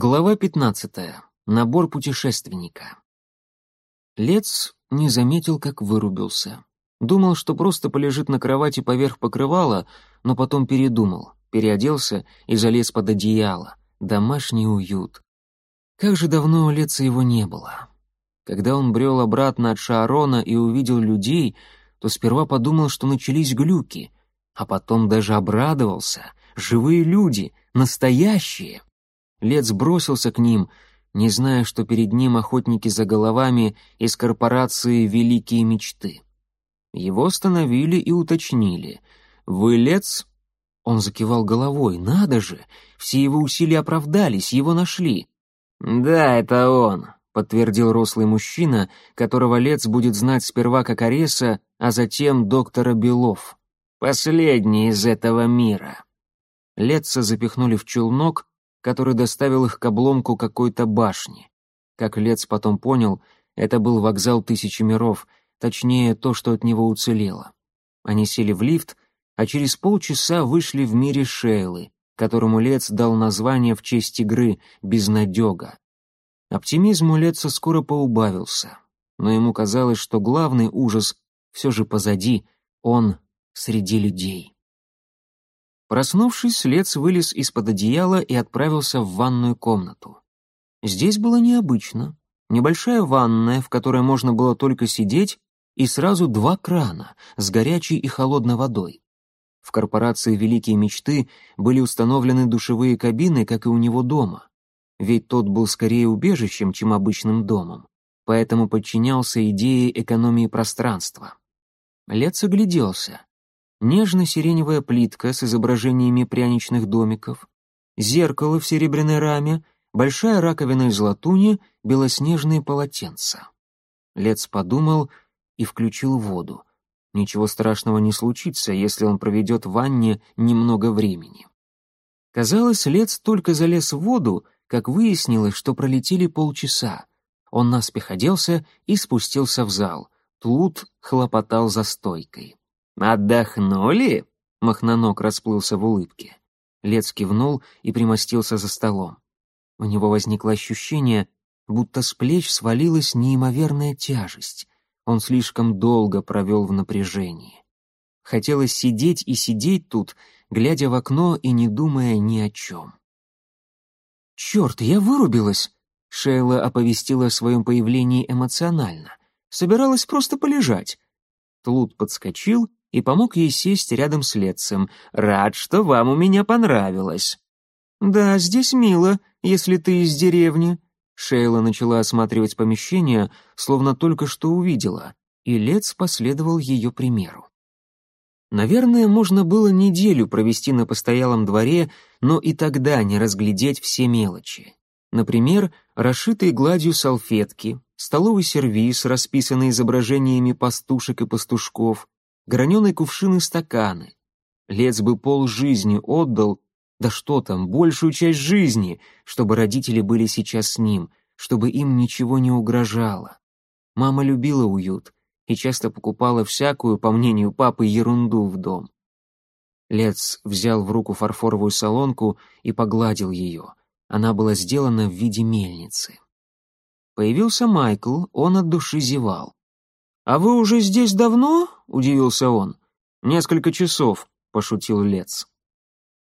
Глава 15. Набор путешественника. Лец не заметил, как вырубился. Думал, что просто полежит на кровати поверх покрывала, но потом передумал, переоделся и залез под одеяло. Домашний уют. Как же давно у Леца его не было. Когда он брел обратно от Шаарона и увидел людей, то сперва подумал, что начались глюки, а потом даже обрадовался. Живые люди, настоящие. Лец бросился к ним, не зная, что перед ним охотники за головами из корпорации «Великие мечты». Его остановили и уточнили. «Вы Лец?» Он закивал головой. «Надо же! Все его усилия оправдались, его нашли». «Да, это он», — подтвердил рослый мужчина, которого Лец будет знать сперва как Ареса, а затем доктора Белов. «Последний из этого мира». Летца запихнули в челнок, который доставил их к обломку какой-то башни. Как Лец потом понял, это был вокзал Тысячи миров, точнее, то, что от него уцелело. Они сели в лифт, а через полчаса вышли в мире Шейлы, которому Лец дал название в честь игры «Безнадега». Оптимизм у Леца скоро поубавился, но ему казалось, что главный ужас все же позади, он среди людей. Проснувшись, Лец вылез из-под одеяла и отправился в ванную комнату. Здесь было необычно. Небольшая ванная, в которой можно было только сидеть, и сразу два крана с горячей и холодной водой. В корпорации «Великие мечты» были установлены душевые кабины, как и у него дома. Ведь тот был скорее убежищем, чем обычным домом, поэтому подчинялся идее экономии пространства. Лец огляделся нежно-сиреневая плитка с изображениями пряничных домиков, зеркало в серебряной раме, большая раковина из латуни, белоснежные полотенца. Лец подумал и включил воду. Ничего страшного не случится, если он проведет в ванне немного времени. Казалось, Лец только залез в воду, как выяснилось, что пролетели полчаса. Он наспех оделся и спустился в зал. Тлут хлопотал за стойкой. «Отдохнули?» — Махноног расплылся в улыбке. Лец кивнул и примостился за столом. У него возникло ощущение, будто с плеч свалилась неимоверная тяжесть. Он слишком долго провел в напряжении. Хотелось сидеть и сидеть тут, глядя в окно и не думая ни о чем. «Черт, я вырубилась!» Шейла оповестила о своем появлении эмоционально. Собиралась просто полежать. Тлут подскочил и помог ей сесть рядом с Летцем. «Рад, что вам у меня понравилось». «Да, здесь мило, если ты из деревни». Шейла начала осматривать помещение, словно только что увидела, и Лец последовал ее примеру. Наверное, можно было неделю провести на постоялом дворе, но и тогда не разглядеть все мелочи. Например, расшитые гладью салфетки, столовый сервиз, расписанный изображениями пастушек и пастушков, граненые кувшины стаканы. Лец бы пол жизни отдал, да что там, большую часть жизни, чтобы родители были сейчас с ним, чтобы им ничего не угрожало. Мама любила уют и часто покупала всякую, по мнению папы, ерунду в дом. Лец взял в руку фарфоровую солонку и погладил ее. Она была сделана в виде мельницы. Появился Майкл, он от души зевал. «А вы уже здесь давно?» — удивился он. «Несколько часов», — пошутил Лец.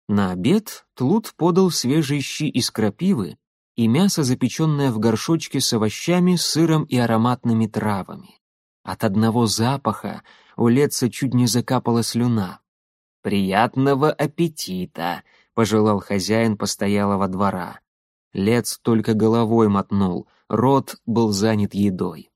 На обед Тлут подал свежие щи из крапивы и мясо, запеченное в горшочке с овощами, сыром и ароматными травами. От одного запаха у Леца чуть не закапала слюна. «Приятного аппетита!» — пожелал хозяин постоялого двора. Лец только головой мотнул, рот был занят едой.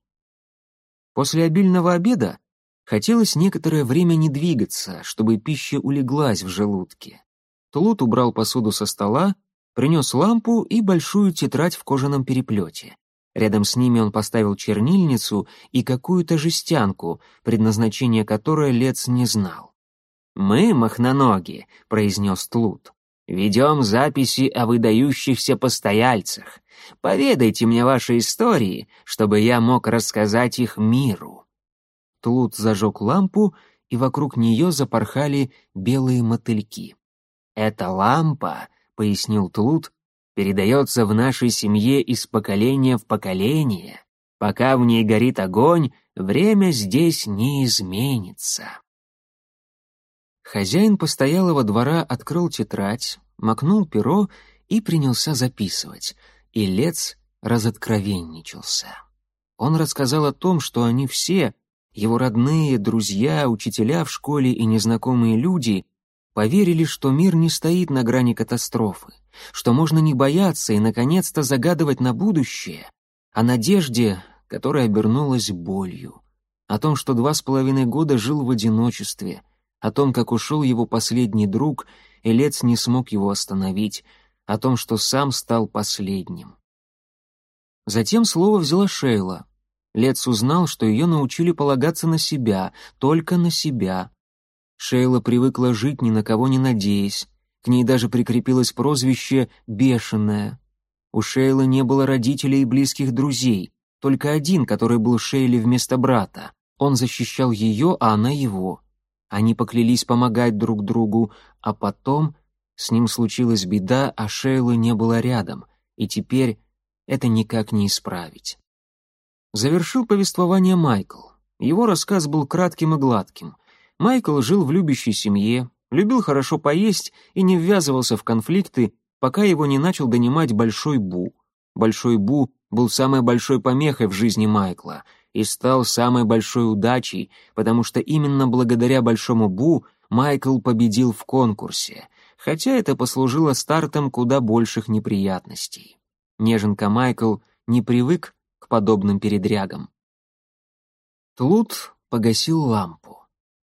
После обильного обеда хотелось некоторое время не двигаться, чтобы пища улеглась в желудке. Тулут убрал посуду со стола, принес лампу и большую тетрадь в кожаном переплете. Рядом с ними он поставил чернильницу и какую-то жестянку, предназначение которой Лец не знал. «Мы, махноноги», — произнес Тлут, — «ведем записи о выдающихся постояльцах. Поведайте мне ваши истории, чтобы я мог рассказать их миру». Тлут зажег лампу, и вокруг нее запорхали белые мотыльки. «Эта лампа», — пояснил Тлут, передается в нашей семье из поколения в поколение. Пока в ней горит огонь, время здесь не изменится. Хозяин постоялого двора открыл тетрадь, макнул перо и принялся записывать, и Лец разоткровенничался. Он рассказал о том, что они все, его родные, друзья, учителя в школе и незнакомые люди, поверили, что мир не стоит на грани катастрофы, что можно не бояться и, наконец-то, загадывать на будущее, о надежде, которая обернулась болью, о том, что два с половиной года жил в одиночестве, о том, как ушел его последний друг, и Лец не смог его остановить, о том, что сам стал последним. Затем слово взяла Шейла. Лец узнал, что ее научили полагаться на себя, только на себя. Шейла привыкла жить, ни на кого не надеясь. К ней даже прикрепилось прозвище «бешеная». У Шейлы не было родителей и близких друзей, только один, который был Шейле вместо брата. Он защищал ее, а она его. Они поклялись помогать друг другу, а потом с ним случилась беда, а Шейлы не было рядом, и теперь это никак не исправить. Завершил повествование Майкл. Его рассказ был кратким и гладким. Майкл жил в любящей семье, любил хорошо поесть и не ввязывался в конфликты, пока его не начал донимать Большой Бу. Большой Бу был самой большой помехой в жизни Майкла и стал самой большой удачей, потому что именно благодаря Большому Бу Майкл победил в конкурсе, хотя это послужило стартом куда больших неприятностей. Неженка Майкл не привык к подобным передрягам. Тлут погасил лампу.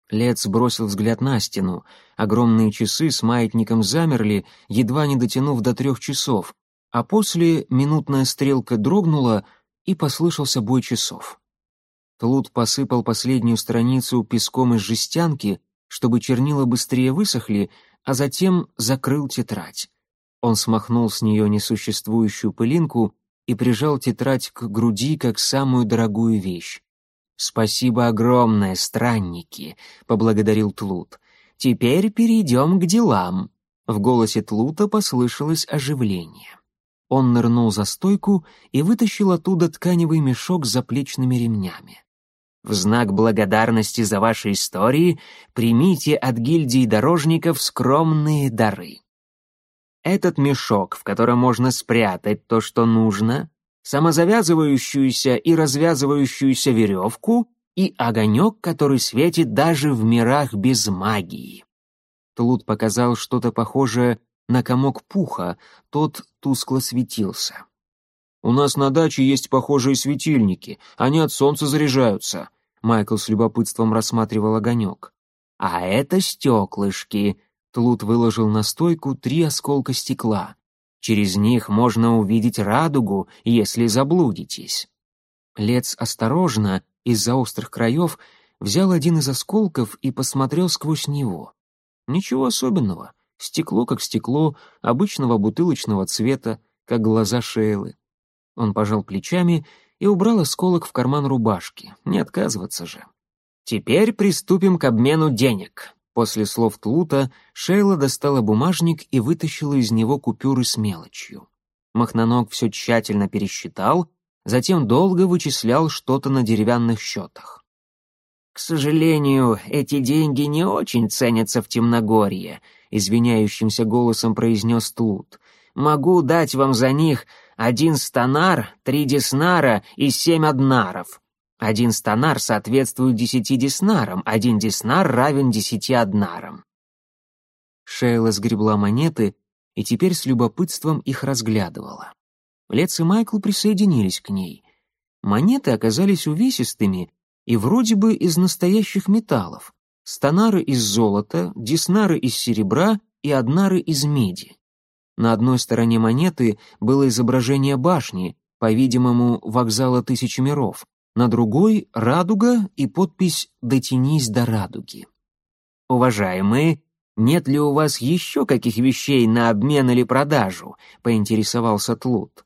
Лец бросил взгляд на стену. Огромные часы с маятником замерли, едва не дотянув до трех часов, а после минутная стрелка дрогнула, и послышался бой часов. Тлут посыпал последнюю страницу песком из жестянки, чтобы чернила быстрее высохли, а затем закрыл тетрадь. Он смахнул с нее несуществующую пылинку и прижал тетрадь к груди как самую дорогую вещь. «Спасибо огромное, странники», — поблагодарил Тлут. «Теперь перейдем к делам». В голосе Тлута послышалось оживление. Он нырнул за стойку и вытащил оттуда тканевый мешок с заплечными ремнями. В знак благодарности за ваши истории примите от гильдии дорожников скромные дары. Этот мешок, в котором можно спрятать то, что нужно, самозавязывающуюся и развязывающуюся веревку и огонек, который светит даже в мирах без магии. Тлут показал что-то похожее на комок пуха, тот тускло светился. «У нас на даче есть похожие светильники, они от солнца заряжаются», Майкл с любопытством рассматривал огонек. «А это стеклышки», Тлут выложил на стойку три осколка стекла. Через них можно увидеть радугу, если заблудитесь. Лец осторожно, из-за острых краев, взял один из осколков и посмотрел сквозь него. Ничего особенного. Стекло как стекло, обычного бутылочного цвета, как глаза Шейлы. Он пожал плечами и убрал осколок в карман рубашки. Не отказываться же. «Теперь приступим к обмену денег», После слов Тлута Шейла достала бумажник и вытащила из него купюры с мелочью. Махноног все тщательно пересчитал, затем долго вычислял что-то на деревянных счетах. «К сожалению, эти деньги не очень ценятся в Темногорье», — извиняющимся голосом произнес Тлут. «Могу дать вам за них один станар, три деснара и семь однаров. Один станар соответствует десяти деснарам, один деснар равен десяти однарам. Шейла сгребла монеты и теперь с любопытством их разглядывала. Лец и Майкл присоединились к ней. Монеты оказались увесистыми и вроде бы из настоящих металлов. Станары из золота, деснары из серебра и однары из меди. На одной стороне монеты было изображение башни, по-видимому, вокзала Тысячи миров, на другой — радуга и подпись «Дотянись до радуги». «Уважаемые, нет ли у вас еще каких вещей на обмен или продажу?» — поинтересовался Тлут.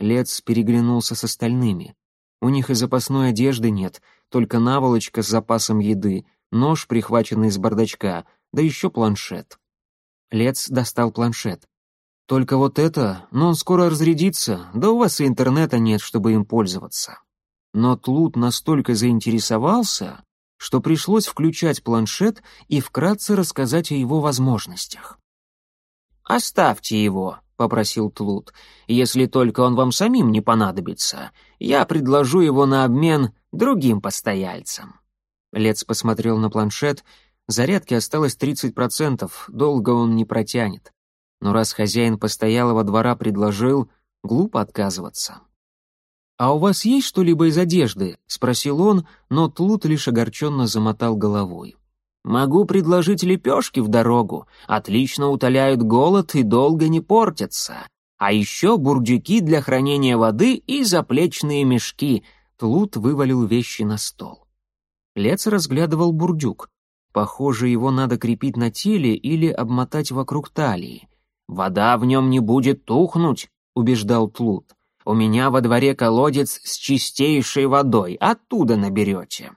Лец переглянулся с остальными. У них и запасной одежды нет, только наволочка с запасом еды, нож, прихваченный из бардачка, да еще планшет. Лец достал планшет. Только вот это, но он скоро разрядится, да у вас и интернета нет, чтобы им пользоваться. Но Тлут настолько заинтересовался, что пришлось включать планшет и вкратце рассказать о его возможностях. «Оставьте его», — попросил Тлут, — «если только он вам самим не понадобится. Я предложу его на обмен другим постояльцам». Лец посмотрел на планшет. Зарядки осталось 30%, долго он не протянет. Но раз хозяин постоялого двора предложил, глупо отказываться. «А у вас есть что-либо из одежды?» — спросил он, но Тлут лишь огорченно замотал головой. «Могу предложить лепешки в дорогу. Отлично утоляют голод и долго не портятся. А еще бурдюки для хранения воды и заплечные мешки». Тлут вывалил вещи на стол. Лец разглядывал бурдюк. Похоже, его надо крепить на теле или обмотать вокруг талии. «Вода в нем не будет тухнуть», — убеждал Тлут. У меня во дворе колодец с чистейшей водой, оттуда наберете».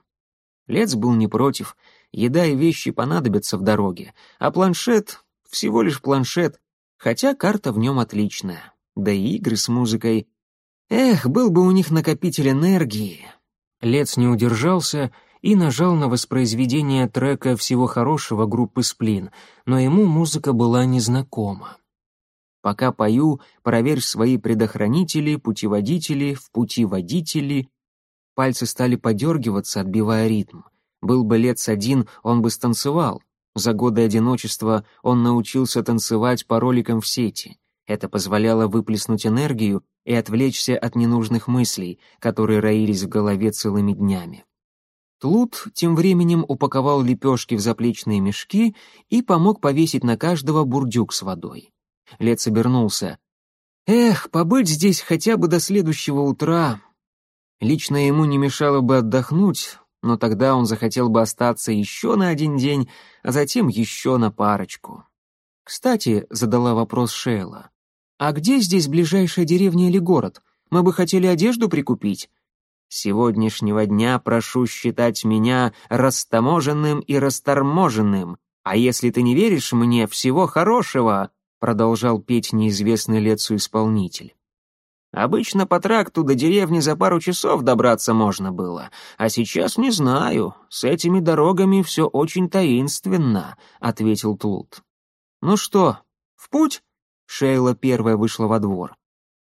Лец был не против, еда и вещи понадобятся в дороге, а планшет — всего лишь планшет, хотя карта в нем отличная, да и игры с музыкой. Эх, был бы у них накопитель энергии. Лец не удержался и нажал на воспроизведение трека «Всего хорошего» группы «Сплин», но ему музыка была незнакома. Пока пою, проверь свои предохранители, путеводители, в пути водители. Пальцы стали подергиваться, отбивая ритм. Был бы лет с один, он бы станцевал. За годы одиночества он научился танцевать по роликам в сети. Это позволяло выплеснуть энергию и отвлечься от ненужных мыслей, которые роились в голове целыми днями. Тлут тем временем упаковал лепешки в заплечные мешки и помог повесить на каждого бурдюк с водой. Лец обернулся. «Эх, побыть здесь хотя бы до следующего утра!» Лично ему не мешало бы отдохнуть, но тогда он захотел бы остаться еще на один день, а затем еще на парочку. «Кстати», — задала вопрос Шейла, «а где здесь ближайшая деревня или город? Мы бы хотели одежду прикупить». «С сегодняшнего дня прошу считать меня растаможенным и расторможенным, а если ты не веришь мне, всего хорошего!» Продолжал петь неизвестный Лецу исполнитель. Обычно по тракту до деревни за пару часов добраться можно было, а сейчас не знаю. С этими дорогами все очень таинственно, ответил Тлут. Ну что, в путь? Шейла первая вышла во двор.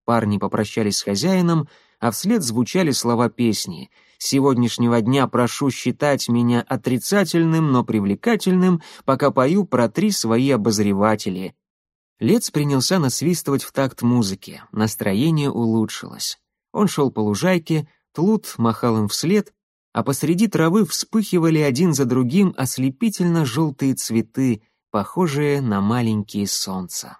Парни попрощались с хозяином, а вслед звучали слова песни. «С сегодняшнего дня прошу считать меня отрицательным, но привлекательным, пока пою про три свои обозреватели. Лец принялся насвистывать в такт музыки, настроение улучшилось. Он шел по лужайке, Тлут махал им вслед, а посреди травы вспыхивали один за другим ослепительно желтые цветы, похожие на маленькие солнца.